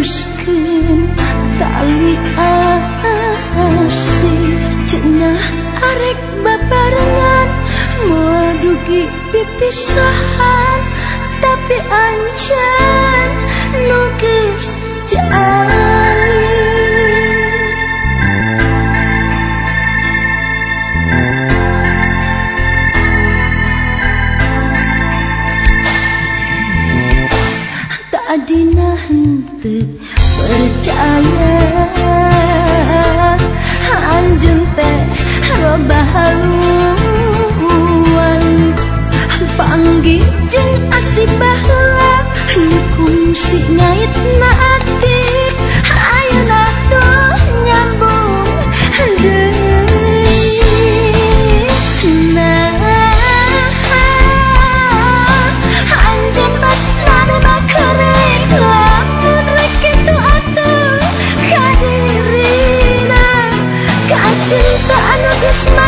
putuskan tali arsi cenah arek babarengan Moadugi pipisahan tapi ancan nuker pernah henti percaya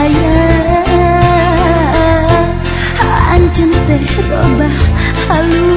ayah Ancen teh robah halus